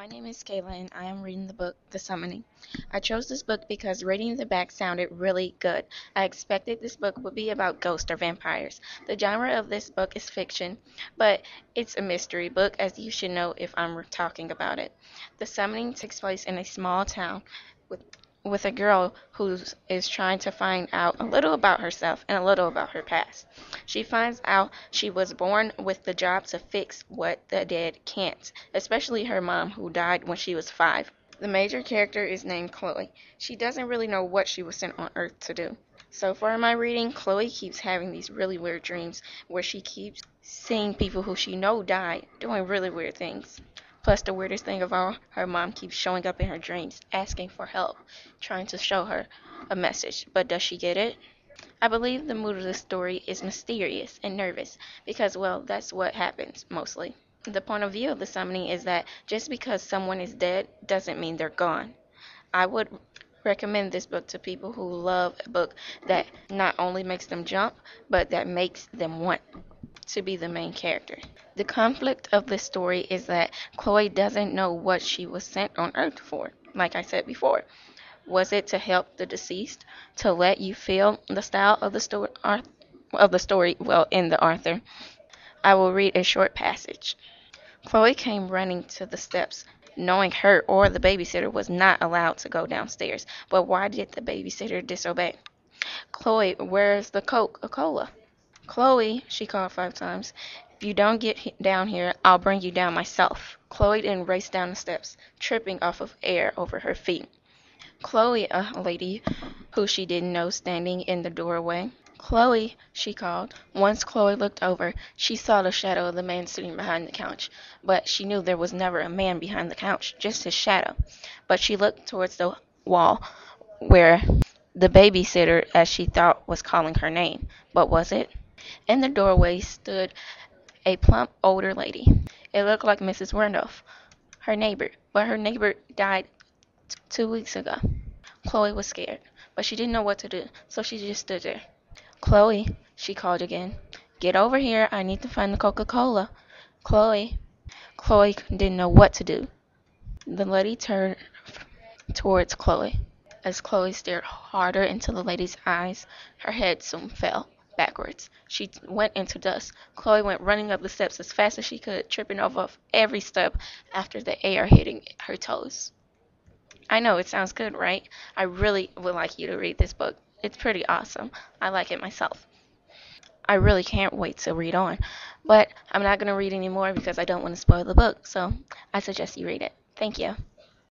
my name is Kayla and I am reading the book The Summoning. I chose this book because reading the back sounded really good. I expected this book would be about ghosts or vampires. The genre of this book is fiction, but it's a mystery book, as you should know if I'm talking about it. The Summoning takes place in a small town with with a girl who is trying to find out a little about herself and a little about her past. She finds out she was born with the job to fix what the dead can't, especially her mom, who died when she was five. The major character is named Chloe. She doesn't really know what she was sent on Earth to do. So far in my reading, Chloe keeps having these really weird dreams where she keeps seeing people who she know died doing really weird things. Plus, the weirdest thing of all, her mom keeps showing up in her dreams, asking for help, trying to show her a message. But does she get it? I believe the mood of the story is mysterious and nervous because, well, that's what happens mostly. The point of view of the summoning is that just because someone is dead doesn't mean they're gone. I would recommend this book to people who love a book that not only makes them jump, but that makes them want to be the main character. The conflict of this story is that Chloe doesn't know what she was sent on Earth for, like I said before. Was it to help the deceased, to let you feel the style of the story, of the story, well, in the author? I will read a short passage. Chloe came running to the steps, knowing her or the babysitter was not allowed to go downstairs. But why did the babysitter disobey? Chloe, where's the Coca-Cola? Chloe, she called five times, if you don't get down here, I'll bring you down myself. Chloe then raced down the steps, tripping off of air over her feet. Chloe, a lady who she didn't know standing in the doorway. Chloe, she called. Once Chloe looked over, she saw the shadow of the man sitting behind the couch, but she knew there was never a man behind the couch, just his shadow. But she looked towards the wall where the babysitter, as she thought, was calling her name. But was it? In the doorway stood a plump older lady. It looked like Mrs. Randolph, her neighbor, but her neighbor died t- two weeks ago. Chloe was scared, but she didn't know what to do, so she just stood there. Chloe, she called again. Get over here. I need to find the Coca Cola. Chloe. Chloe didn't know what to do. The lady turned towards Chloe. As Chloe stared harder into the lady's eyes, her head soon fell backwards. She went into dust. Chloe went running up the steps as fast as she could, tripping over every step after the air hitting her toes. I know it sounds good, right? I really would like you to read this book. It's pretty awesome. I like it myself. I really can't wait to read on. But I'm not going to read anymore because I don't want to spoil the book, so I suggest you read it. Thank you.